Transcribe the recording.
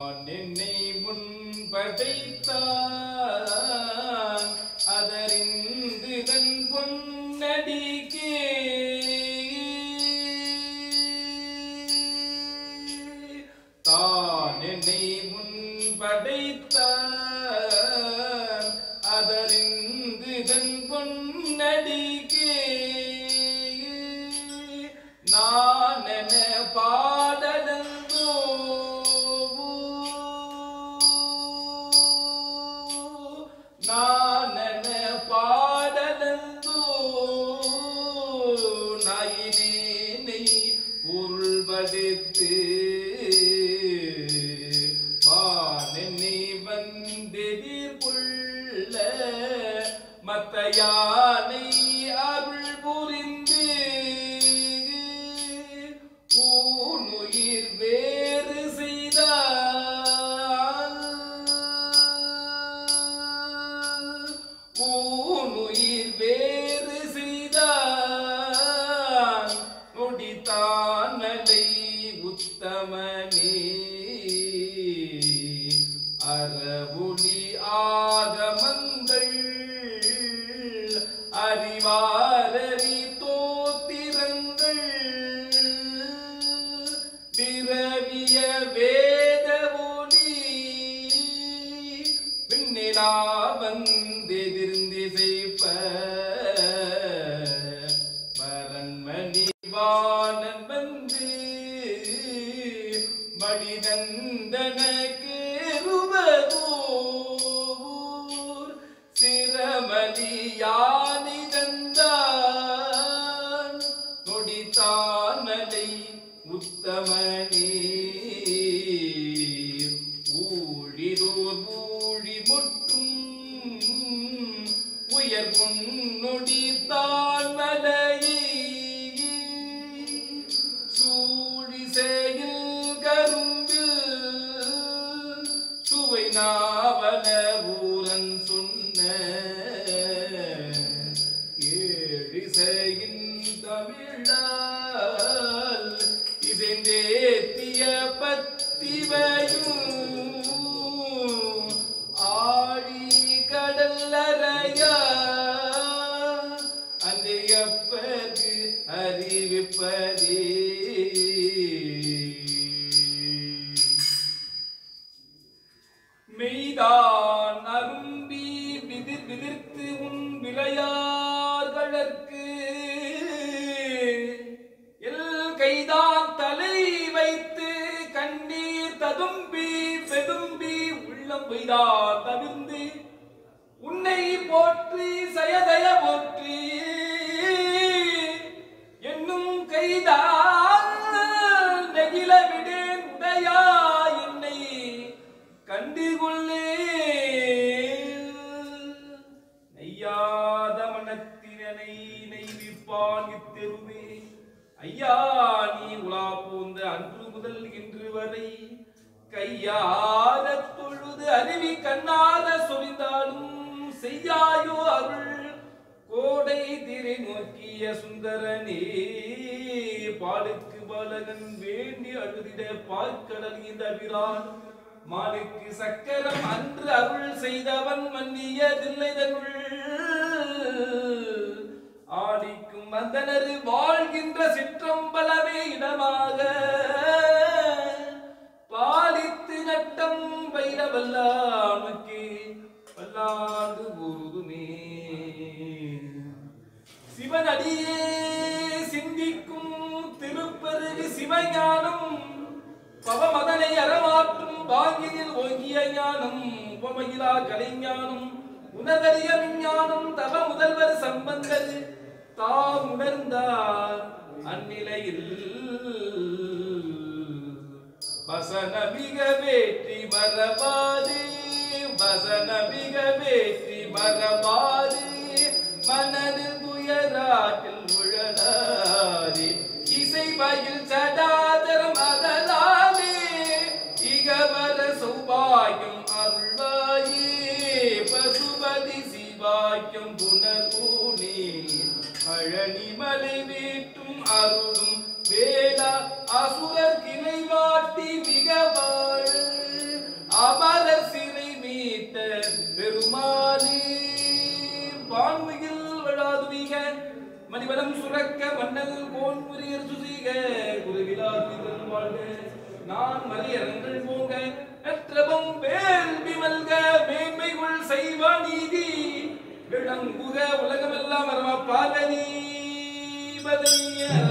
என்னை முன்பதைத்தான் அதறிந்து தன் பொன்னடிக்கே. தான் என்னை முன்பதைத்தான் அதறிந்து தன் பொன்னடிக்கே. நான் பொருள்படுத்து வானென்னை வந்தெதிர்கொள்ள மத்த யானை உத்தமனே அறவுடி ஆகமங்கள் அறிவாரறி தோத்திரங்கள் பிறவிய வேத ஒளி விண்ணிலா வந்தெதிர்ந்திசைப்ப சிரமதி நொடித்தானலை உத்தமனே ஊழிதோர் ஊழி முற்றும் உயர் முன்னொடி தான்மலையை சூழிசேயில் கரும் தமிழால் இசைந்தேத்திய பத்திவையும் ஆழி கடல்லறையா அந்த அறிவிப்பதே. மெய்தான் அரும்பி விதிர் விதிர்த்து உன் விளையா ததும்பி வெதும்பி உள்ளம் பெய்தா தவிர்ந்து. உன்னை போற்றி சயதய போற்றி. என்னும் கைதான் நெகில விடேன் உடையா என்னை கண்டுகொள்ளே நெய்யாத மனத்தினை நெய்விப்பான் இத்தெருவே. ஐயா நீ உலா போந்த அன்று முதல் இன்று வரை கையார தொழுது அருவி கண்ணார சொரிந்தாலும் செய்யாயோ அருள்? கோடை திரை நோக்கிய சுந்தரனே பாலுக்கு பாலகன் வேண்டி அழுதிட பார்க்கடல் இந்த விரான் மாலுக்கு சக்கரம் அன்று அருள் செய்தவன் மன்னியதில்லை ஆடிக்கும் மந்தனரு வாழ்கின்ற சிற்றம்பலமே இடமாக. பயிரவல்லானுக்கு வல்லாது உருதுமே சிவனடியே சிந்திக்கும் திருப்பருகு சிவஞானம் பவமதனை அறமாற்றும் பாங்கியில் ஓங்கிய ஞானம் உபமயிலா கலைஞானம் உணர்வறிய விஞ்ஞானம் தவ முதல்வர் சம்பந்தர் தாம் உணர்ந்தார் அந்நிலையில். வசன மிக வேட்டு மரபாதே வசன மிக வேற்றி மரபாதே மனதில் துயராட்டில் முழலாதே இசை பயில் சடாதரம் அதலாலே இகவர சௌபாயும் அருள்வாயே. பசுபதி சிவாயும் புனர்பூனே பழனி மலை வீட்டும் அருளும் வேளா அசுரர் கிளை வாட்டி மதிவலம் சுரக்க மன்னல் கோன் புரியர் சுசீக குருவிலாதுவிதல் வாழ்க. நான் மலையரங்கள் போக நற்றபம் வேள்வி மல்க மேன்மைகுள் செய்வ நீதி. விளங்குக உலகமெல்லாம் வரமா பார்வதி பதையரா